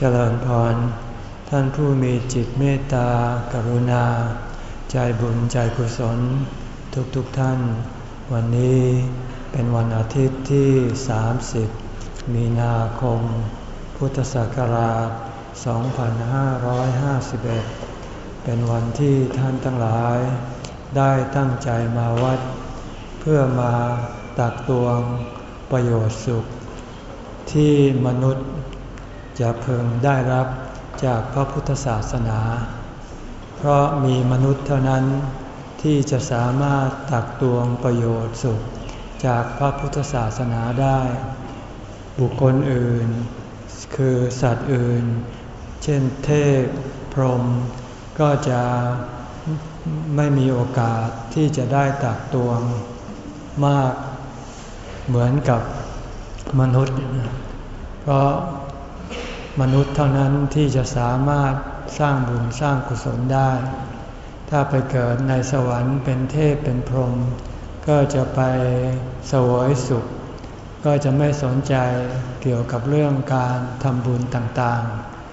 เจริญพร ท่านผู้มีจิตเมตตากรุณา ใจบุญใจกุศล ทุกๆทท่าน วันนี้เป็นวันอาทิตย์ที่ 30 มีนาคม พุทธศักราช 2551 เป็นวันที่ท่านทั้งหลาย ได้ตั้งใจมาวัด เพื่อมาตักตวงประโยชน์สุขที่มนุษย์ จะพึงได้รับจากพระพุทธศาสนา เพราะมีมนุษย์เท่านั้นที่จะสามารถตักตวงประโยชน์สุขจากพระพุทธศาสนาได้ บุคคลอื่น คือสัตว์อื่น เช่นเทพ พรหมก็จะไม่มีโอกาสที่จะได้ตักตวงมากเหมือนกับมนุษย์ เพราะ มนุษย์เท่านั้นที่จะสามารถสร้างบุญสร้างกุศลได้ ถ้าไปเกิดในสวรรค์เป็นเทพเป็นพรหมก็จะไปสวยสุข ก็จะไม่สนใจเกี่ยวกับเรื่องการทำบุญต่าง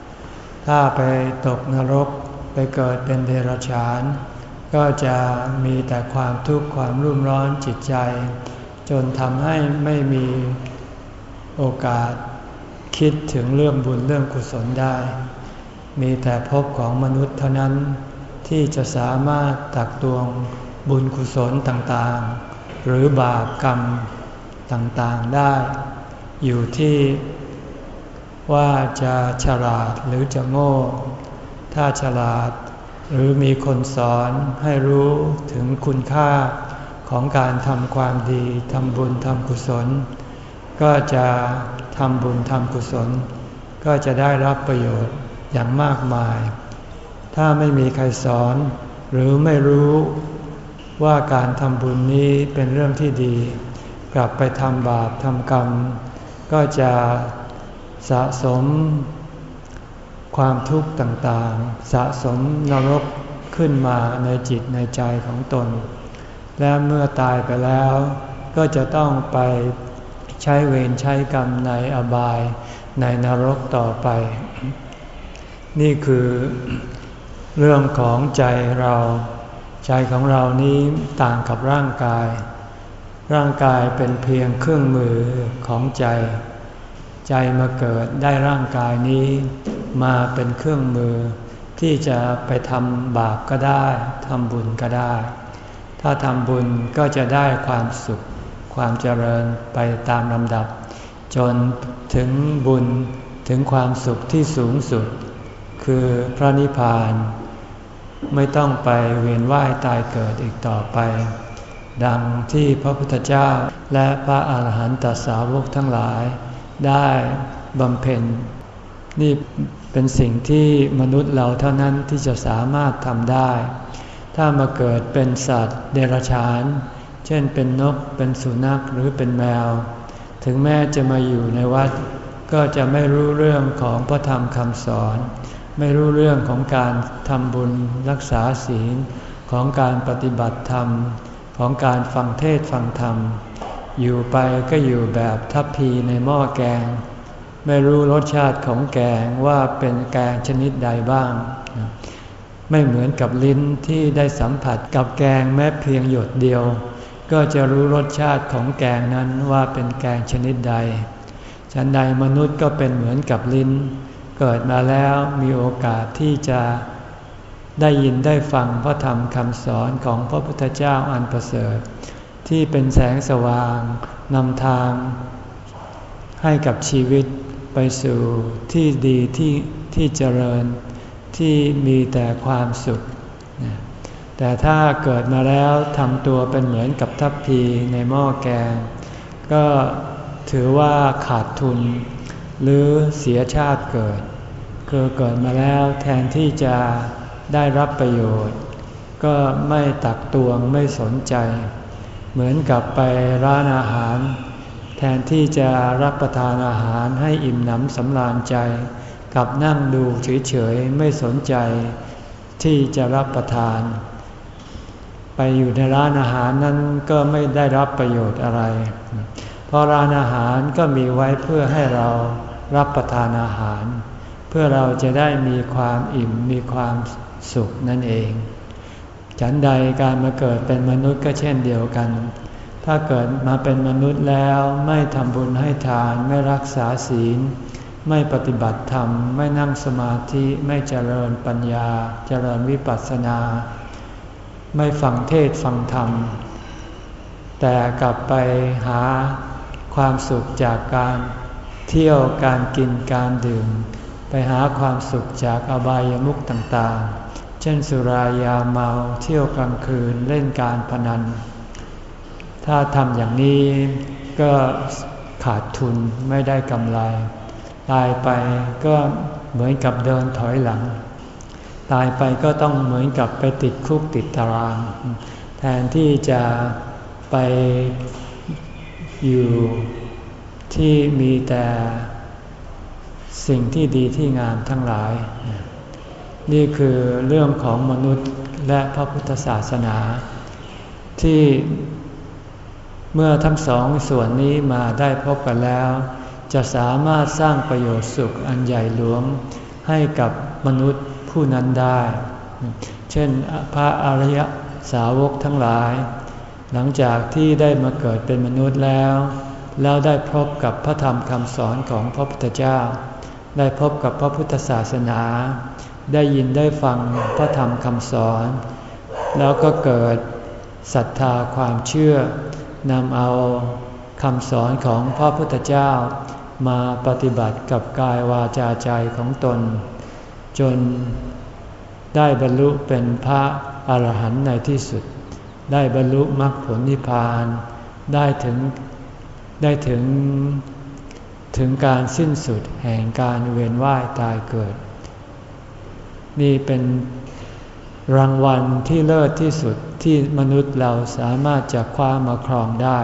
ๆ ถ้าไปตกนรกไปเกิดเป็นเดรัจฉาน ก็จะมีแต่ความทุกข์ความรุ่มร้อนจิตใจ จนทำให้ไม่มีโอกาส คิดถึงเรื่องบุญเรื่องกุศลได้ มีแต่ภพของมนุษย์เท่านั้นที่จะสามารถตักตวงบุญกุศลต่างๆ หรือบาปกรรมต่างๆได้ อยู่ที่ว่าจะฉลาดหรือจะโง่ ถ้าฉลาดหรือมีคนสอนให้รู้ถึงคุณค่าของการทำความดีทำบุญทำกุศล ก็จะ ทำบุญทำกุศล ก็จะได้รับประโยชน์อย่างมากมาย ถ้าไม่มีใครสอนหรือไม่รู้ว่าการทำบุญนี้เป็นเรื่องที่ดี กลับไปทำบาปทำกรรม ก็จะสะสมความทุกข์ต่างๆ สะสมนรกขึ้นมาในจิตในใจของตน และเมื่อตายไปแล้ว ก็จะต้องไป ใช้เวรใช้กรรมในอบายในนรกต่อไป นี่คือเรื่องของใจเรา ใจของเรานี้ต่างกับร่างกาย ร่างกายเป็นเพียงเครื่องมือของใจ ใจมาเกิดได้ร่างกายนี้มาเป็นเครื่องมือ ที่จะไปทำบาปก็ได้ทำบุญก็ได้ ถ้าทำบุญก็จะได้ความสุข ความเจริญไปตามลำดับ จนถึงบุญถึงความสุขที่สูงสุด คือพระนิพพาน ไม่ต้องไปเวียนว่ายตายเกิดอีกต่อไป ดังที่พระพุทธเจ้าและพระอาหารหันตสาวกทั้งหลาย ได้บำเพ็ญ นี่เป็นสิ่งที่มนุษย์เราเท่านั้นที่จะสามารถทำได้ ถ้ามาเกิดเป็นสัตว์เดรัจฉาน เช่นเป็นนกเป็นสุนัขหรือเป็นแมว ถึงแม้จะมาอยู่ในวัด ก็จะไม่รู้เรื่องของพระธรรมคำสอน ไม่รู้เรื่องของการทำบุญรักษาศีลของการปฏิบัติธรรม ของการฟังเทศฟังธรรม อยู่ไปก็อยู่แบบทัพพีในหม้อแกง ไม่รู้รสชาติของแกงว่าเป็นแกงชนิดใดบ้าง ไม่เหมือนกับลิ้นที่ได้สัมผัสกับแกงแม้เพียงหยดเดียว ก็จะรู้รสชาติของแกงนั้นว่าเป็นแกงชนิดใด ฉันใดมนุษย์ก็เป็นเหมือนกับลิ้น เกิดมาแล้วมีโอกาสที่จะได้ยินได้ฟังพระธรรมคำสอนของพระพุทธเจ้าอันประเสริฐ ที่เป็นแสงสว่างนำทาง ให้กับชีวิตไปสู่ที่ดีที่ที่เจริญที่มีแต่ความสุข แต่ถ้าเกิดมาแล้วทำตัวเป็นเหมือนกับทัพพีในหม้อแกง ก็ถือว่าขาดทุน หรือเสียชาติเกิด คือเกิดมาแล้วแทนที่จะได้รับประโยชน์ ก็ไม่ตักตวงไม่สนใจ เหมือนกับไปร้านอาหาร แทนที่จะรับประทานอาหารให้อิ่มหนำสำราญใจกับนั่งดูเฉยๆไม่สนใจ ที่จะรับประทาน ไปอยู่ในร้านอาหารนั้นก็ไม่ได้รับประโยชน์อะไร เพราะร้านอาหารก็มีไว้เพื่อให้เรารับประทานอาหาร เพื่อเราจะได้มีความอิ่มมีความสุขนั่นเอง ฉันใดการมาเกิดเป็นมนุษย์ก็เช่นเดียวกัน ถ้าเกิดมาเป็นมนุษย์แล้วไม่ทำบุญให้ทานไม่รักษาศีล ไม่ปฏิบัติธรรม ไม่นั่งสมาธิไม่เจริญปัญญา เจริญวิปัสสนา ไม่ฟังเทศฟังธรรม แต่กลับไปหาความสุขจากการเที่ยวการกินการดื่ม ไปหาความสุขจากอบายามุขต่างๆ เช่นสุรายาเมาเที่ยวกลางคืนเล่นการพนัน ถ้าทำอย่างนี้ก็ขาดทุนไม่ได้กำไร ตายไปก็เหมือนกับเดินถอยหลัง ตายไปก็ต้องเหมือนกับไปติดคุกติดตาราง แทนที่จะไปอยู่ที่มีแต่สิ่งที่ดีที่งามทั้งหลาย นี่คือเรื่องของมนุษย์และพระพุทธศาสนา ที่เมื่อทั้งสองส่วนนี้มาได้พบกันแล้ว จะสามารถสร้างประโยชน์สุขอันใหญ่หลวงให้กับมนุษย์ ผู้นั้นได้ เช่นพระอริยสาวกทั้งหลาย หลังจากที่ได้มาเกิดเป็นมนุษย์แล้ว แล้วได้พบกับพระธรรมคำสอนของพระพุทธเจ้า ได้พบกับพระพุทธศาสนา ได้ยินได้ฟังพระธรรมคำสอน แล้วก็เกิดศรัทธาความเชื่อนำเอาคำสอนของพระพุทธเจ้ามาปฏิบัติกับกายวาจาใจของตน จนได้บรรลุเป็นพระอรหันต์ในที่สุด ได้บรรลุมรรคผลนิพพาน ได้ถึงได้ถึงถึงการสิ้นสุดแห่งการเวียนว่ายตายเกิด นี่เป็นรางวัลที่เลิศที่สุดที่มนุษย์เราสามารถจะคว้ามาครองได้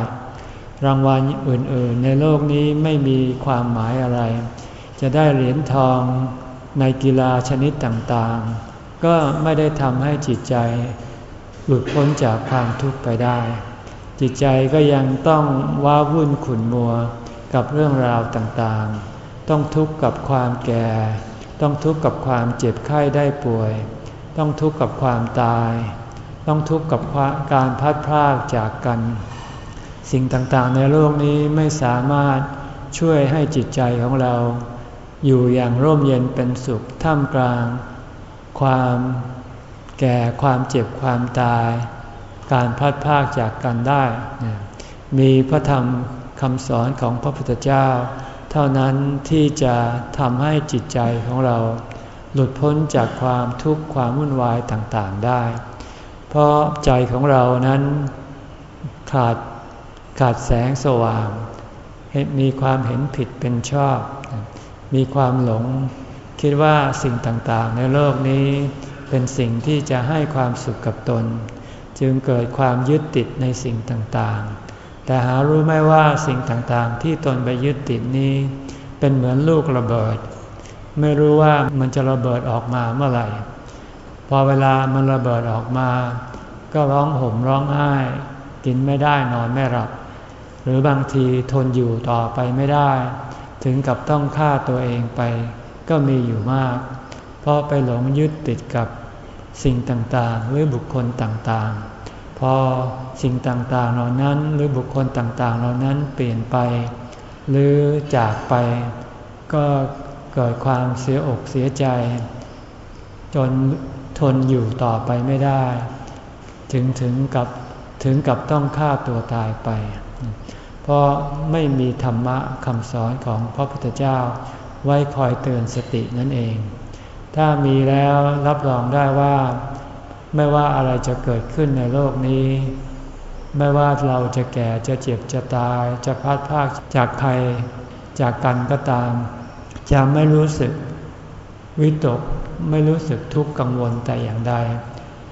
รางวัลอื่นๆ ในโลกนี้ไม่มีความหมายอะไร จะได้เหรียญทอง ในกีฬาชนิดต่างๆ ก็ไม่ได้ทำให้จิตใจ หลุดพ้นจากความทุกข์ไปได้ จิตใจก็ยังต้องว้าวุ่นขุนมัวกับเรื่องราวต่างๆ ต้องทุกข์กับความแก่ ต้องทุกข์กับความเจ็บไข้ได้ป่วย ต้องทุกข์กับความตาย ต้องทุกข์กับการพัดพรากจากกัน สิ่งต่างๆในโลกนี้ไม่สามารถช่วยให้จิตใจของเรา อยู่อย่างร่มเย็นเป็นสุขท่ามกลาง ความแก่ความเจ็บความตาย การพัดพากจากกันได้ มีพระธรรมคำสอนของพระพุทธเจ้า เท่านั้นที่จะทำให้จิตใจของเรา หลุดพ้นจากความทุกข์ความวุ่นวายต่างๆได้ เพราะใจของเรานั้นขาดขาดแสงสว่าง มีความเห็นผิดเป็นชอบ มีความหลง คิดว่าสิ่งต่างๆ ในโลกนี้ เป็นสิ่งที่จะให้ความสุขกับตน จึงเกิดความยึดติดในสิ่งต่างๆ แต่หารู้ไหมว่าสิ่งต่างๆ ที่ตนไปยึดติดนี้ เป็นเหมือนลูกระเบิด ไม่รู้ว่ามันจะระเบิดออกมาเมื่อไหร่ พอเวลามันระเบิดออกมา ก็ร้องห่มร้องไห้ กินไม่ได้นอนไม่หลับหรือบางทีทนอยู่ต่อไปไม่ได้ ถึงกับต้องฆ่าตัวเองไป ก็มีอยู่มาก เพราะไปหลงยึดติดกับสิ่งต่างๆ หรือบุคคลต่างๆ พอสิ่งต่างๆเหล่านั้นหรือบุคคลต่างๆ เหล่านั้นเปลี่ยนไป หรือจากไป ก็เกิดความเสียอกเสียใจ จนทนอยู่ต่อไปไม่ได้ ถึงถึงกับถึงกับต้องฆ่าตัวตายไป ราะไม่มีธรรมะคำสอนของพระพุทธเจ้า ไว้คอยเตือนสตินั่นเอง ถ้ามีแล้วรับรองได้ว่า ไม่ว่าอะไรจะเกิดขึ้นในโลกนี้ ไม่ว่าเราจะแก่จะเจ็บจะตาย จะพัดพากจากใครจากกันก็ตาม จะไม่รู้สึกวิตกไม่รู้สึกทุกข์กังวลแต่อย่างใด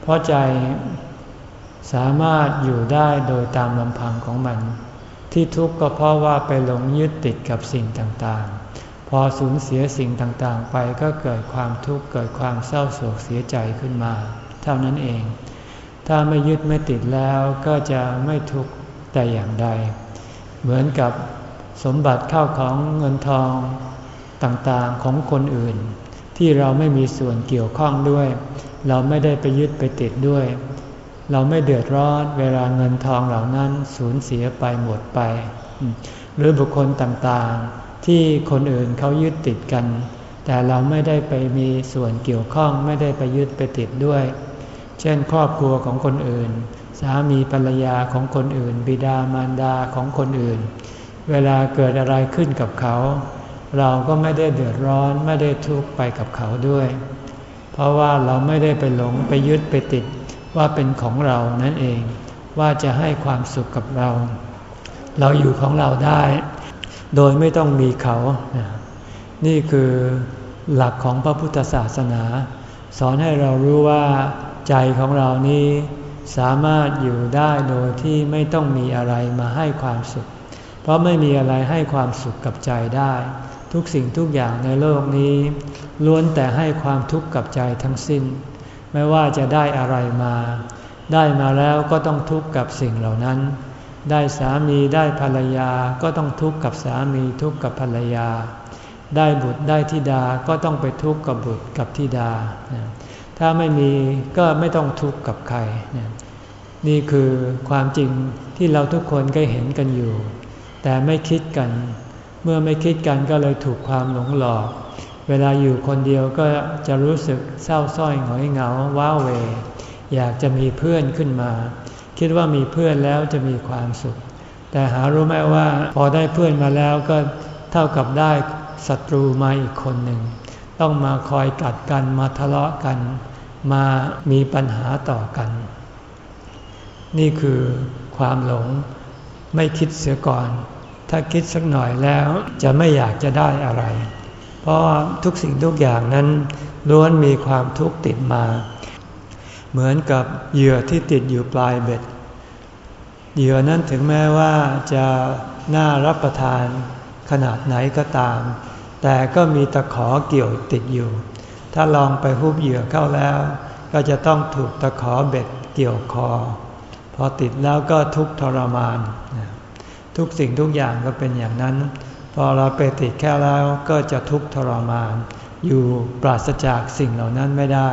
เพราะใจสามารถอยู่ได้โดยตามลำพังของมัน ที่ทุกข์ก็เพราะว่าไปหลงยึดติดกับสิ่งต่างๆ พอสูญเสียสิ่งต่างๆ ไปก็เกิดความทุกข์เกิดความเศร้าโศกเสียใจขึ้นมา เท่านั้นเอง ถ้าไม่ยึดไม่ติดแล้วก็จะไม่ทุกข์แต่อย่างใด เหมือนกับสมบัติเข้าของเงินทองต่างๆของคนอื่น ที่เราไม่มีส่วนเกี่ยวข้องด้วย เราไม่ได้ไปยึดไปติดด้วย เราไม่เดือดร้อนเวลาเงินทองเหล่านั้นสูญเสียไปหมดไป หรือบุคคลต่างๆ ที่คนอื่นเขายึดติดกัน แต่เราไม่ได้ไปมีส่วนเกี่ยวข้องไม่ได้ไปยึดไปติดด้วย เช่น ครอบครัวของคนอื่น สามีภรรยาของคนอื่น บิดามารดาของคนอื่น เวลาเกิดอะไรขึ้นกับเขา เราก็ไม่ได้เดือดร้อนไม่ได้ทุกข์ไปกับเขาด้วย เพราะว่าเราไม่ได้ไปหลงไปยึดไปติด ว่าเป็นของเรานั่นเอง ว่าจะให้ความสุขกับเรา เราอยู่ของเราได้ โดยไม่ต้องมีเขา นี่คือหลักของพระพุทธศาสนา สอนให้เรารู้ว่าใจของเรานี้สามารถอยู่ได้โดยที่ไม่ต้องมีอะไรมาให้ความสุข เพราะไม่มีอะไรให้ความสุขกับใจได้ ทุกสิ่งทุกอย่างในโลกนี้ ล้วนแต่ให้ความทุกข์กับใจทั้งสิ้น ไม่ว่าจะได้อะไรมา ได้มาแล้วก็ต้องทุกข์กับสิ่งเหล่านั้น ได้สามีได้ภรรยาก็ต้องทุกข์กับสามีทุกข์กับภรรยา ได้บุตรได้ธิดาก็ต้องไปทุกข์กับบุตรกับธิดา ถ้าไม่มีก็ไม่ต้องทุกข์กับใคร นี่คือความจริงที่เราทุกคนก็เห็นกันอยู่ แต่ไม่คิดกัน เมื่อไม่คิดกันก็เลยถูกความหลงหลอก เวลาอยู่คนเดียวก็จะรู้สึกเศร้าส้อยหงอยเหงาว้าเว อยากจะมีเพื่อนขึ้นมา คิดว่ามีเพื่อนแล้วจะมีความสุข แต่หารู้ไหมว่าพอได้เพื่อนมาแล้วก็เท่ากับได้ศัตรูมาอีกคนหนึ่ง ต้องมาคอยกัดกันมาทะเลาะกัน มามีปัญหาต่อกัน นี่คือความหลงไม่คิดเสียก่อน ถ้าคิดสักหน่อยแล้วจะไม่อยากจะได้อะไร เพราะทุกสิ่งทุกอย่างนั้นล้วนมีความทุกข์ติดมา เหมือนกับเหยื่อที่ติดอยู่ปลายเบ็ด เหยื่อนั้นถึงแม้ว่าจะน่ารับประทานขนาดไหนก็ตาม แต่ก็มีตะขอเกี่ยวติดอยู่ ถ้าลองไปฮุบเหยื่อเข้าแล้ว ก็จะต้องถูกตะขอเบ็ดเกี่ยวคอ พอติดแล้วก็ทุกทรมาน ทุกสิ่งทุกอย่างก็เป็นอย่างนั้น อเราไปติดแค่แล้วก็จะทุกข์ทรมาน อยู่ปราศจากสิ่งเหล่านั้นไม่ได้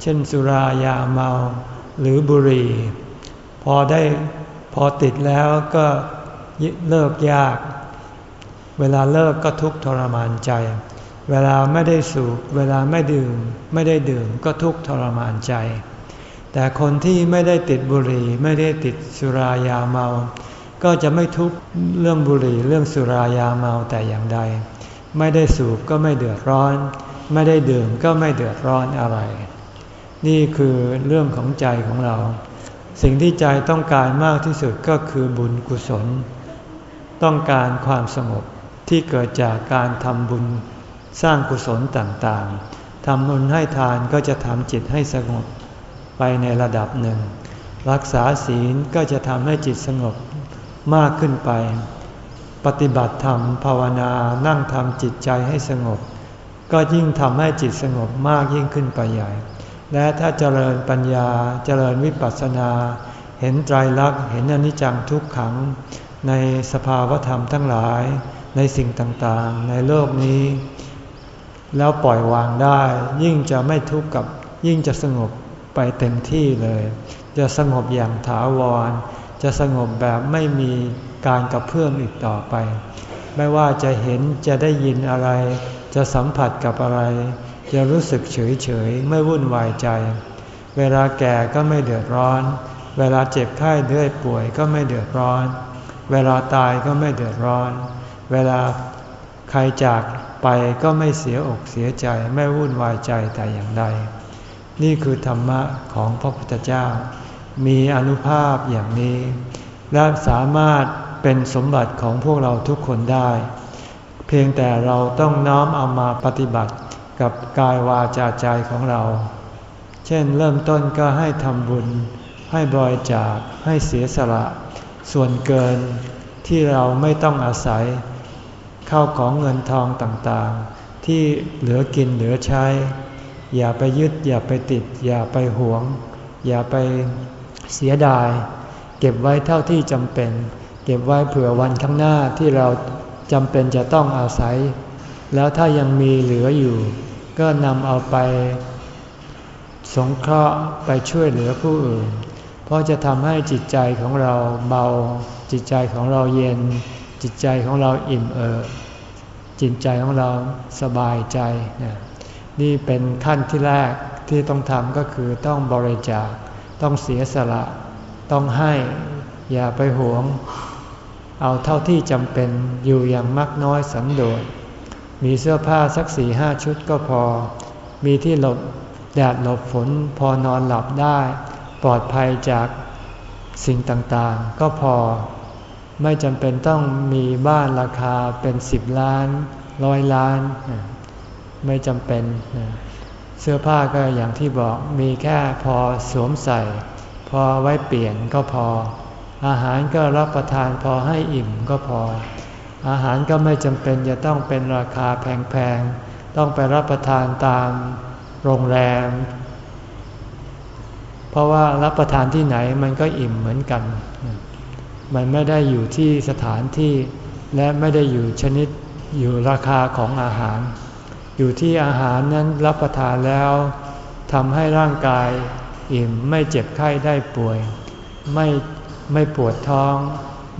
เช่นสุรายาเมาหรือบุหรี่ พอได้พอติดแล้วก็เลิกยาก เวลาเลิกก็ทุกข์ทรมานใจ เวลาไม่ได้สูบเวลาไม่ดื่ม ไม่ได้ดื่มก็ทุกข์ทรมานใจ แต่คนที่ไม่ได้ติดบุหรี่ ไม่ได้ติดสุรายาเมา ก็จะไม่ทุกข์เรื่องบุหรี่เรื่องสุรายาเมาแต่อย่างใด ไม่ได้สูบก็ไม่เดือดร้อน ไม่ได้ดื่มก็ไม่เดือดร้อนอะไร นี่คือเรื่องของใจของเรา สิ่งที่ใจต้องการมากที่สุดก็คือบุญกุศล ต้องการความสงบที่เกิดจากการทำบุญสร้างกุศลต่างๆ ทำบุญให้ทานก็จะทำจิตให้สงบไปในระดับหนึ่ง รักษาศีลก็จะทำให้จิตสงบ มากขึ้นไป ปฏิบัติธรรมภาวนานั่งทำจิตใจให้สงบ ก็ยิ่งทำให้จิตสงบมากยิ่งขึ้นไปใหญ่ และถ้าเจริญปัญญาเจริญวิปัสสนา เห็นไตรลักษณ์เห็นอนิจจังทุกขัง ในสภาวธรรมทั้งหลาย ในสิ่งต่างๆ ในโลกนี้ แล้วปล่อยวางได้ ยิ่งจะไม่ทุกข์กับยิ่งจะสงบไปเต็มที่เลย จะสงบอย่างถาวร จะสงบแบบไม่มีการกระเพื่อมอีกต่อไป ไม่ว่าจะเห็นจะได้ยินอะไร จะสัมผัสกับอะไร จะรู้สึกเฉยเฉยไม่วุ่นวายใจ เวลาแก่ก็ไม่เดือดร้อน เวลาเจ็บไข้เดือยป่วยก็ไม่เดือดร้อน เวลาตายก็ไม่เดือดร้อน เวลาใครจากไปก็ไม่เสียอกเสียใจไม่วุ่นวายใจแต่อย่างใด นี่คือธรรมะของพระพุทธเจ้า มีอนุภาพอย่างนี้ และสามารถเป็นสมบัติของพวกเราทุกคนได้ เพียงแต่เราต้องน้อมเอามาปฏิบัติกับกายวาจาใจของเรา เช่นเริ่มต้นก็ให้ทำบุญ ให้บริจาคให้เสียสละ ส่วนเกินที่เราไม่ต้องอาศัย เข้าของเงินทองต่างๆ ที่เหลือกินเหลือใช้ อย่าไปยึดอย่าไปติด อย่าไปหวง อย่าไป เสียดาย เก็บไว้เท่าที่จำเป็น เก็บไว้เผื่อวันข้างหน้าที่เราจำเป็นจะต้องอาศัย แล้วถ้ายังมีเหลืออยู่ ก็นำเอาไป สงเคราะห์ไปช่วยเหลือผู้อื่น เพราะจะทำให้จิตใจของเราเบา จิตใจของเราเย็น จิตใจของเราอิ่มเอิบจิตใจของเราสบายใจนี่เป็นขั้นที่แรกที่ต้องทำก็คือต้องบริจาค ต้องเสียสละ ต้องให้อย่าไปหวง เอาเท่าที่จำเป็นอยู่อย่างมักน้อยสันโดษมีเสื้อผ้าสักสี่ห้าชุดก็พอ มีที่หลบแดดหลบฝนพอนอนหลับได้ ปลอดภัยจากสิ่งต่างๆ ก็พอ ไม่จำเป็นต้องมีบ้านราคาเป็นสิบล้านร้อยล้าน ไม่จำเป็น เสื้อผ้าก็อย่างที่บอกมีแค่พอสวมใส่ พอไว้เปลี่ยนก็พอ อาหารก็รับประทานพอให้อิ่มก็พอ อาหารก็ไม่จำเป็นจะต้องเป็นราคาแพงๆ ต้องไปรับประทานตามโรงแรม เพราะว่ารับประทานที่ไหนมันก็อิ่มเหมือนกัน มันไม่ได้อยู่ที่สถานที่และไม่ได้อยู่ชนิดอยู่ราคาของอาหาร อยู่ที่อาหารนั้นรับประทานแล้วทำให้ร่างกายอิ่มไม่เจ็บไข้ได้ป่วย ไม่ไม่ปวดท้อง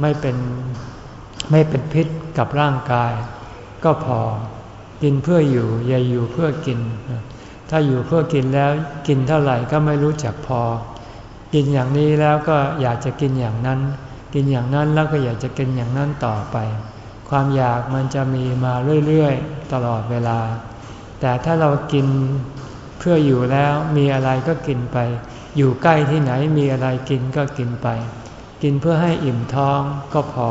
ไม่เป็นไม่เป็นพิษกับร่างกาย ก็พอกินเพื่ออยู่อย่าอยู่เพื่อกิน ถ้าอยู่เพื่อกินแล้วกินเท่าไหร่ก็ไม่รู้จักพอ กินอย่างนี้แล้วก็อยากจะกินอย่างนั้น กินอย่างนั้นแล้วก็อยากจะกินอย่างนั้นต่อไป ความอยากมันจะมีมาเรื่อยๆ ตลอดเวลา แต่ถ้าเรากินเพื่ออยู่แล้วมีอะไรก็กินไป อยู่ใกล้ที่ไหนมีอะไรกินก็กินไป กินเพื่อให้อิ่มท้องก็พอ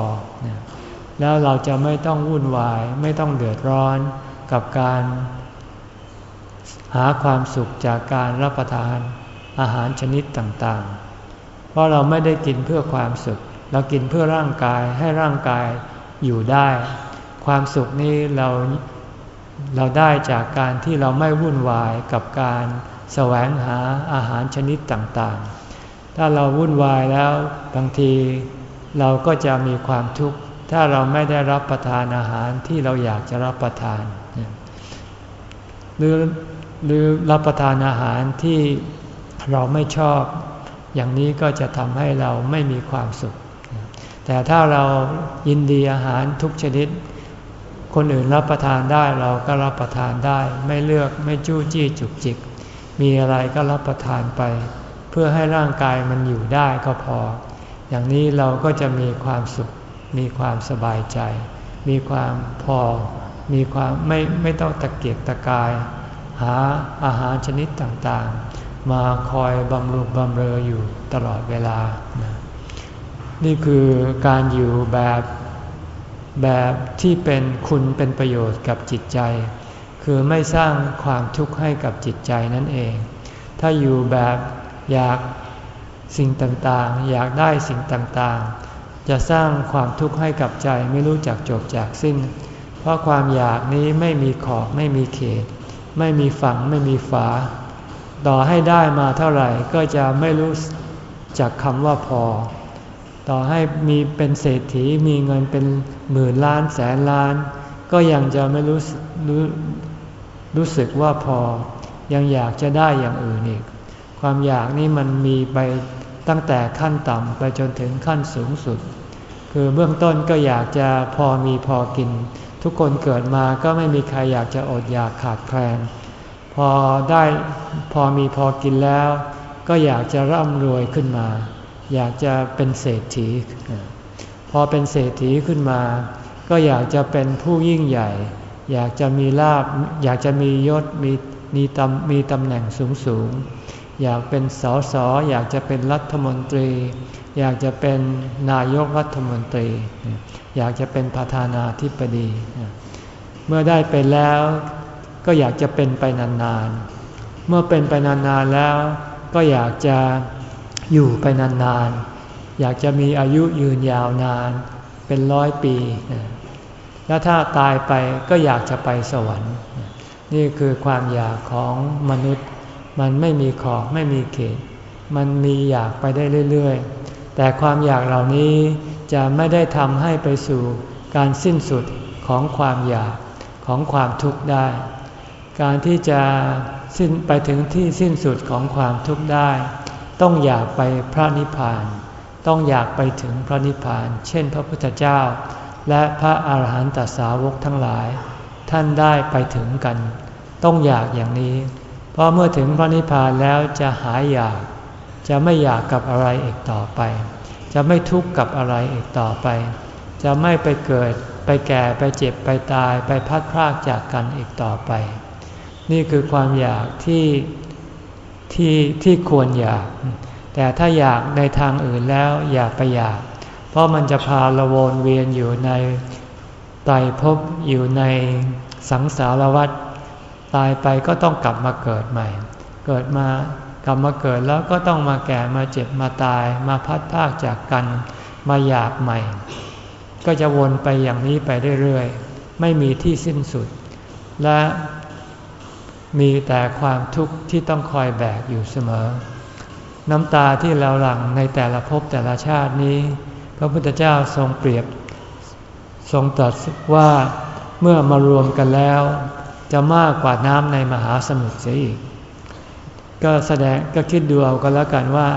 แล้วเราจะไม่ต้องวุ่นวายไม่ต้องเดือดร้อนกับการ หาความสุขจากการรับประทานอาหารชนิดต่างๆ เพราะเราไม่ได้กินเพื่อความสุข เรากินเพื่อร่างกายให้ร่างกาย อยู่ได้ ความสุขนี้เราเราได้จากการที่เราไม่วุ่นวายกับการแสวงหาอาหารชนิดต่างๆ ถ้าเราวุ่นวายแล้วบางทีเราก็จะมีความทุกข์ ถ้าเราไม่ได้รับประทานอาหารที่เราอยากจะรับประทาน หรือหรือรับประทานอาหารที่เราไม่ชอบ อย่างนี้ก็จะทำให้เราไม่มีความสุข แต่ถ้าเรายินดีอาหารทุกชนิด คนอื่นรับประทานได้เราก็รับประทานได้ ไม่เลือกไม่จู้จี้จุกจิก มีอะไรก็รับประทานไป เพื่อให้ร่างกายมันอยู่ได้ก็พอ อย่างนี้เราก็จะมีความสุข มีความสบายใจ มีความพอ มีความไม่ไม่ต้องตะเกียกตะกาย หาอาหารชนิดต่างๆ มาคอยบำรุงบำเรออยู่ตลอดเวลานี่ นี่คือการอยู่แบบแบบที่เป็นคุณเป็นประโยชน์กับจิตใจ คือไม่สร้างความทุกข์ให้กับจิตใจนั่นเอง ถ้าอยู่แบบอยากสิ่งต่างๆ อยากได้สิ่งต่างๆ จะสร้างความทุกข์ให้กับใจไม่รู้จักจบจากสิ้น เพราะความอยากนี้ไม่มีขอบไม่มีเขต ไม่มีฝั่งไม่มีฝา ต่อให้ได้มาเท่าไหร่ก็จะไม่รู้จักคำว่าพอ ต่อให้มีเป็นเศรษฐีมีเงินเป็นหมื่นล้านแสนล้าน ก็ยังจะไม่รู้รู้รู้สึกว่าพอ ยังอยากจะได้อย่างอื่นอีก ความอยากนี่มันมีไปตั้งแต่ขั้นต่ำไปจนถึงขั้นสูงสุด คือเบื้องต้นก็อยากจะพอมีพอกิน ทุกคนเกิดมาก็ไม่มีใครอยากจะอดอยากขาดแคลน พอได้พอมีพอกินแล้ว ก็อยากจะร่ำรวยขึ้นมา อยากจะเป็นเศรษฐี พอเป็นเศรษฐีขึ้นมา ก็อยากจะเป็นผู้ยิ่งใหญ่ อยากจะมีลาบอยากจะมียศมีมีตำมีตำแหน่งสูงสูงอยากเป็นสสอยากจะเป็นรัฐมนตรี อยากจะเป็นนายกรัฐมนตรี อยากจะเป็นประธานาธิบดี เมื่อได้ไปแล้วก็อยากจะเป็นไปนานๆ เมื่อเป็นไปนานๆแล้ว ก็อยากจะ อยู่ไปนานๆ อยากจะมีอายุยืนยาวนานเป็นร้อยปี แล้วถ้าตายไปก็อยากจะไปสวรรค์ นี่คือความอยากของมนุษย์ มันไม่มีขอบไม่มีเขต มันมีอยากไปได้เรื่อยๆ แต่ความอยากเหล่านี้จะไม่ได้ทำให้ไปสู่การสิ้นสุดของความอยากของความทุกข์ได้ การที่จะสิ้นไปถึงที่สิ้นสุดของความทุกข์ได้ ต้องอยากไปพระนิพพาน ต้องอยากไปถึงพระนิพพาน เช่น พระพุทธเจ้า และพระอาหารหันตสาวกทั้งหลาย ท่านได้ไปถึงกัน ต้องอยากอย่างนี้ เพราะเมื่อถึงพระนิพพานแล้วจะหายอยาก จะไม่อยากกับอะไรอีกต่อไป จะไม่ทุกข์กับอะไรอีกต่อไป จะไม่ไปเกิดไปแก่ไปเจ็บไปตายไปพัดพรากจากกันอีกต่อไป นี่คือความอยากที่ ที่ที่ควรอยาก แต่ถ้าอยากในทางอื่นแล้วอย่าไปอยาก เพราะมันจะพาละวนเวียนอยู่ในตรภพบอยู่ในสังสารวัฏตายไปก็ต้องกลับมาเกิดใหม่ เกิดมากลับมาเกิดแล้วก็ต้องมาแก่มาเจ็บมาตายมาพัดพากจากกันมาอยากใหม่ ก็จะวนไปอย่างนี้ไปเรื่อยๆ ไม่มีที่สิ้นสุด และ มีแต่ความทุกข์ที่ต้องคอยแบกอยู่เสมอ น้ำตาที่เราหลั่งในแต่ละภพแต่ละชาตินี้ พระพุทธเจ้าทรงเปรียบ ทรงตรัสว่าเมื่อมารวมกันแล้ว จะมากกว่าน้ำในมหาสมุทรเสียอีก ก็แสดงก็คิดดูเอาก็แล้วกันว่า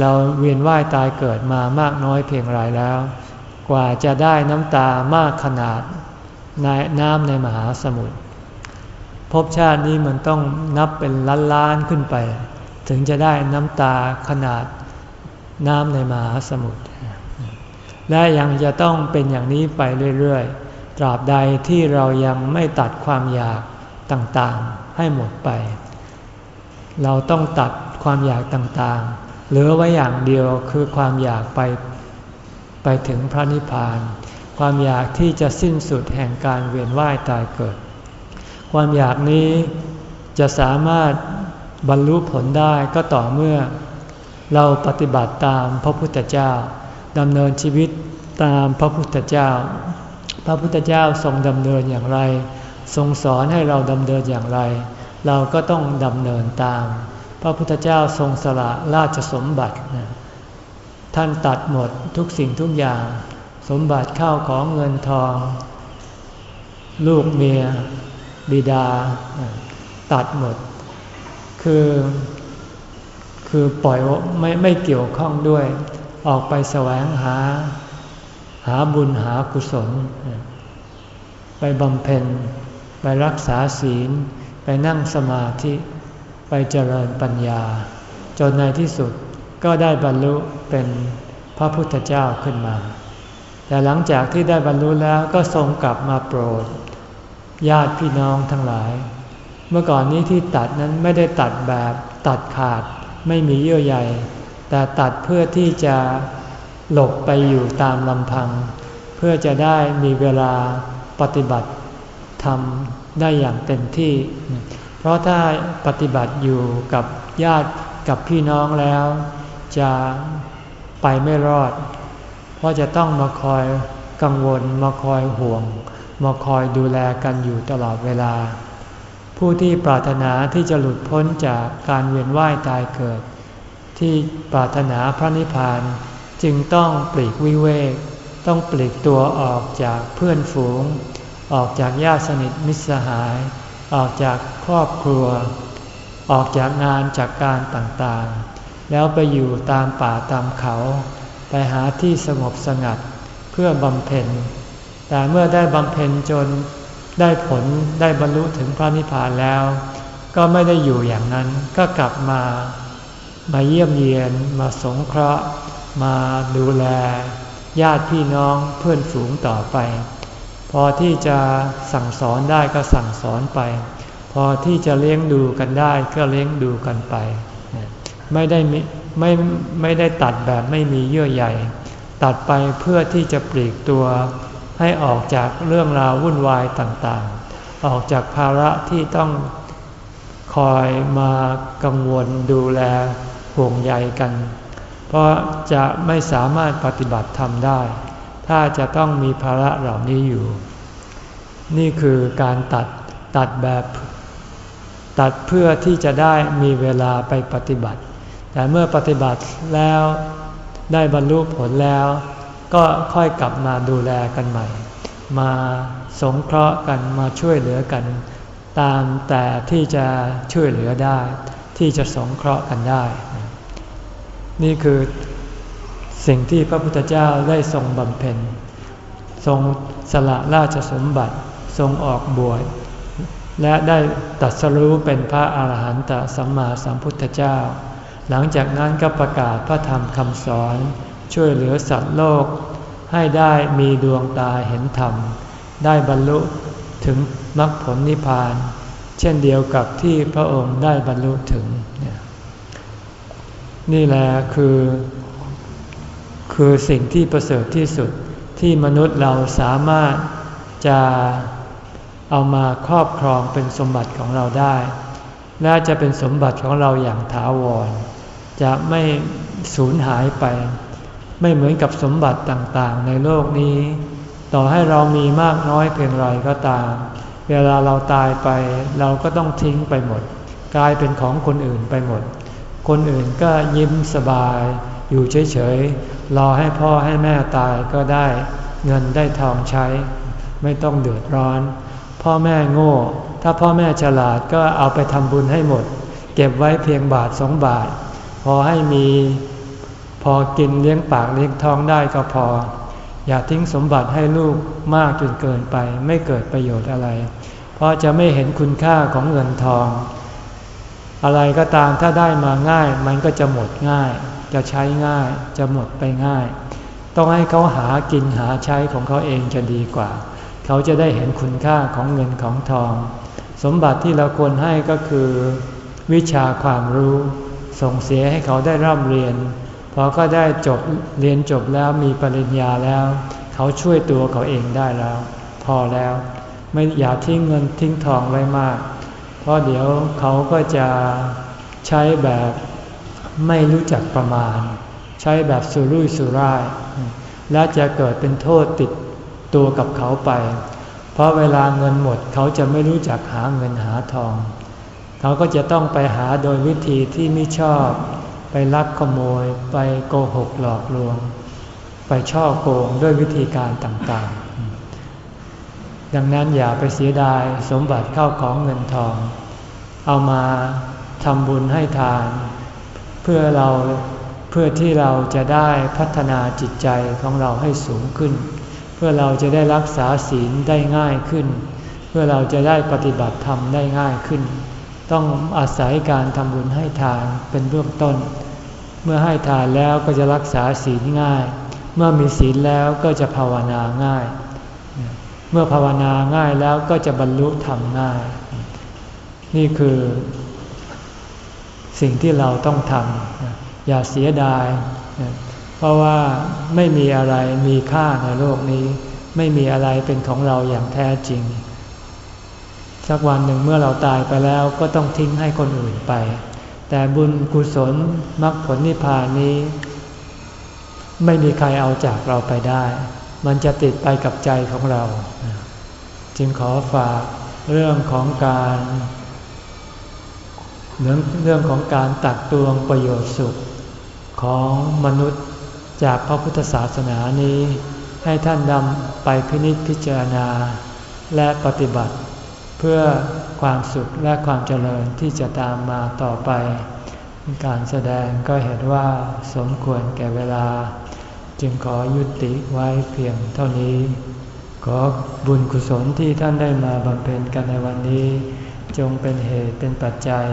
เราเวียนว่ายตายเกิดมามากน้อยเพียงไรแล้ว กว่าจะได้น้ำตามากขนาดในน้ำในมหาสมุทร ภพชาตินี้มันต้องนับเป็นล้านล้านขึ้นไป ถึงจะได้น้ำตาขนาดน้ำในมหาสมุทรและยังจะต้องเป็นอย่างนี้ไปเรื่อยๆ ตราบใดที่เรายังไม่ตัดความอยากต่างๆให้หมดไป เราต้องตัดความอยากต่างๆ เหลือไว้อย่างเดียวคือความอยากไปไปถึงพระนิพพาน ความอยากที่จะสิ้นสุดแห่งการเวียนว่ายตายเกิด ความอยากนี้จะสามารถบรรลุผลได้ก็ต่อเมื่อ เราปฏิบัติตามพระพุทธเจ้าดำเนินชีวิตตามพระพุทธเจ้า พระพุทธเจ้าทรงดำเนินอย่างไร ทรงสอนให้เราดำเนินอย่างไร เราก็ต้องดำเนินตาม พระพุทธเจ้าทรงสละราชสมบัติท่านตัดหมดทุกสิ่งทุกอย่าง สมบัติข้าวของเงินทอง ลูกเมีย บิดา ตัดหมด คือ คือปล่อยไม่ไม่เกี่ยวข้องด้วย ออกไปแสวงหา หาบุญหากุศล ไปบำเพ็ญ ไปรักษาศีล ไปนั่งสมาธิ ไปเจริญปัญญา จนในที่สุดก็ได้บรรลุเป็นพระพุทธเจ้าขึ้นมา แต่หลังจากที่ได้บรรลุแล้วก็ทรงกลับมาโปรด ญาติพี่น้องทั้งหลาย เมื่อก่อนนี้ที่ตัดนั้นไม่ได้ตัดแบบตัดขาดไม่มีเยื่อใยแต่ตัดเพื่อที่จะหลบไปอยู่ตามลำพัง เพื่อจะได้มีเวลาปฏิบัติทำได้อย่างเต็มที่ เพราะถ้าปฏิบัติอยู่กับญาติกับพี่น้องแล้ว จะไปไม่รอด เพราะจะต้องมาคอยกังวลมาคอยห่วง มาคอยดูแลกันอยู่ตลอดเวลา ผู้ที่ปรารถนาที่จะหลุดพ้นจากการเวียนว่ายตายเกิด ที่ปรารถนาพระนิพพานจึงต้องปลีกวิเวก ต้องปลีกตัวออกจากเพื่อนฝูง ออกจากญาติสนิทมิตรสหาย ออกจากครอบครัว ออกจากงานจากการต่างๆ แล้วไปอยู่ตามป่าตามเขา ไปหาที่สงบสงัดเพื่อบำเพ็ญ แต่เมื่อได้บำเพ็ญจนได้ผลได้บรรลุถึงพระนิพพานแล้ว ก็ไม่ได้อยู่อย่างนั้นก็กลับมา มาเยี่ยมเยียน มาสงเคราะห์ มาดูแล ญาติพี่น้องเพื่อนฝูงต่อไป พอที่จะสั่งสอนได้ก็สั่งสอนไป พอที่จะเลี้ยงดูกันได้ก็เลี้ยงดูกันไป ไม่ได้ไม่ไม่ได้ตัดแบบไม่มีเยื่อใยตัดไปเพื่อที่จะปลีกตัว ให้ออกจากเรื่องราววุ่นวายต่างๆ ออกจากภาระที่ต้องคอยมากังวลดูแลห่วงใยกัน เพราะจะไม่สามารถปฏิบัติธรรมได้ ถ้าจะต้องมีภาระเหล่านี้อยู่ นี่คือการตัดตัดแบบตัดเพื่อที่จะได้มีเวลาไปปฏิบัติ แต่เมื่อปฏิบัติแล้วได้บรรลุผลแล้ว ก็ค่อยกลับมาดูแลกันใหม่ มาสงเคราะห์กันมาช่วยเหลือกัน ตามแต่ที่จะช่วยเหลือได้ ที่จะสงเคราะห์กันได้ นี่คือสิ่งที่พระพุทธเจ้าได้ทรงบำเพ็ญ ทรงสละราชสมบัติทรงออกบวชและได้ตัดสรู้เป็นพระอาหารหันตสัมมาสัมพุทธเจ้า หลังจากนั้นก็ประกาศพระธรรมคำสอน ช่วยเหลือสัตว์โลก ให้ได้มีดวงตาเห็นธรรม ได้บรรลุถึงมรรคผลนิพพาน เช่นเดียวกับที่พระองค์ได้บรรลุถึง นี่แหละคือ คือสิ่งที่ประเสริฐที่สุดที่มนุษย์เราสามารถจะเอามาครอบครองเป็นสมบัติของเราได้ และจะเป็นสมบัติของเราอย่างถาวร จะไม่สูญหายไป ไม่เหมือนกับสมบัติต่างๆ ในโลกนี้ ต่อให้เรามีมากน้อยเพียงไรก็ตาม เวลาเราตายไปเราก็ต้องทิ้งไปหมด กลายเป็นของคนอื่นไปหมด คนอื่นก็ยิ้มสบาย อยู่เฉยๆรอให้พ่อให้แม่ตายก็ได้ เงินได้ทองใช้ ไม่ต้องเดือดร้อน พ่อแม่โง่ ถ้าพ่อแม่ฉลาดก็เอาไปทำบุญให้หมด เก็บไว้เพียงบาทสองบาท พอให้มี พอกินเลี้ยงปากเลี้ยงท้องได้ก็พอ อย่าทิ้งสมบัติให้ลูกมากจนเกินไป ไม่เกิดประโยชน์อะไร เพราะจะไม่เห็นคุณค่าของเงินทอง อะไรก็ตามถ้าได้มาง่าย มันก็จะหมดง่าย จะใช้ง่าย จะหมดไปง่าย ต้องให้เขาหากินหาใช้ของเขาเองจะดีกว่า เขาจะได้เห็นคุณค่าของเงินของทอง สมบัติที่เราควรให้ก็คือ วิชาความรู้ ส่งเสียให้เขาได้ร่ำเรียน พอก็ได้จบเรียนจบแล้วมีปริญญาแล้ว เขาช่วยตัวเขาเองได้แล้ว พอแล้ว ไม่อย่าทิ้งเงินทิ้งทองไว้มาก เพราะเดี๋ยวเขาก็จะใช้แบบไม่รู้จักประมาณ ใช้แบบสุรุ่ยสุร่าย และจะเกิดเป็นโทษติดตัวกับเขาไป เพราะเวลาเงินหมดเขาจะไม่รู้จักหาเงินหาทอง เขาก็จะต้องไปหาโดยวิธีที่ไม่ชอบ ไปลักขโมย ไปโกหกหลอกลวง ไปช่อโกงด้วยวิธีการต่างๆ ดังนั้นอย่าไปเสียดายสมบัติเข้าของเงินทอง เอามาทำบุญให้ทาน เพื่อเราเพื่อที่เราจะได้พัฒนาจิตใจของเราให้สูงขึ้น เพื่อเราจะได้รักษาศีลได้ง่ายขึ้น เพื่อเราจะได้ปฏิบัติธรรมได้ง่ายขึ้น ต้องอาศัยการทำบุญให้ทานเป็นเบื้องต้น เมื่อให้ทานแล้วก็จะรักษาศีลง่าย เมื่อมีศีลแล้วก็จะภาวนาง่าย เมื่อภาวนาง่ายแล้วก็จะบรรลุธรรมง่าย นี่คือ สิ่งที่เราต้องทำอย่าเสียดาย เพราะว่าไม่มีอะไรมีค่าในโลกนี้ ไม่มีอะไรเป็นของเราอย่างแท้จริง สักวันหนึ่งเมื่อเราตายไปแล้วก็ต้องทิ้งให้คนอื่นไป แต่บุญกุศลมรรคผลนิพพานนี้ ไม่มีใครเอาจากเราไปได้ มันจะติดไปกับใจของเรา จึงขอฝากเรื่องของการเรื่องเรื่องของการตักตวงประโยชน์สุขของมนุษย์จากพระพุทธศาสนานี้ ให้ท่านนำไปพินิจพิจารณาและปฏิบัติ เพื่อความสุขและความเจริญที่จะตามมาต่อไป การแสดงก็เห็นว่าสมควรแก่เวลา จึงขอยุติไว้เพียงเท่านี้ ขอบุญกุศลที่ท่านได้มาบำเพ็ญกันในวันนี้ จงเป็นเหตุเป็นปัจจัย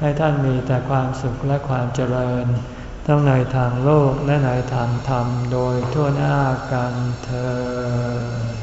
ให้ท่านมีแต่ความสุขและความเจริญ ทั้งในทางโลกและในทางธรรมโดยทั่วหน้ากันเธอ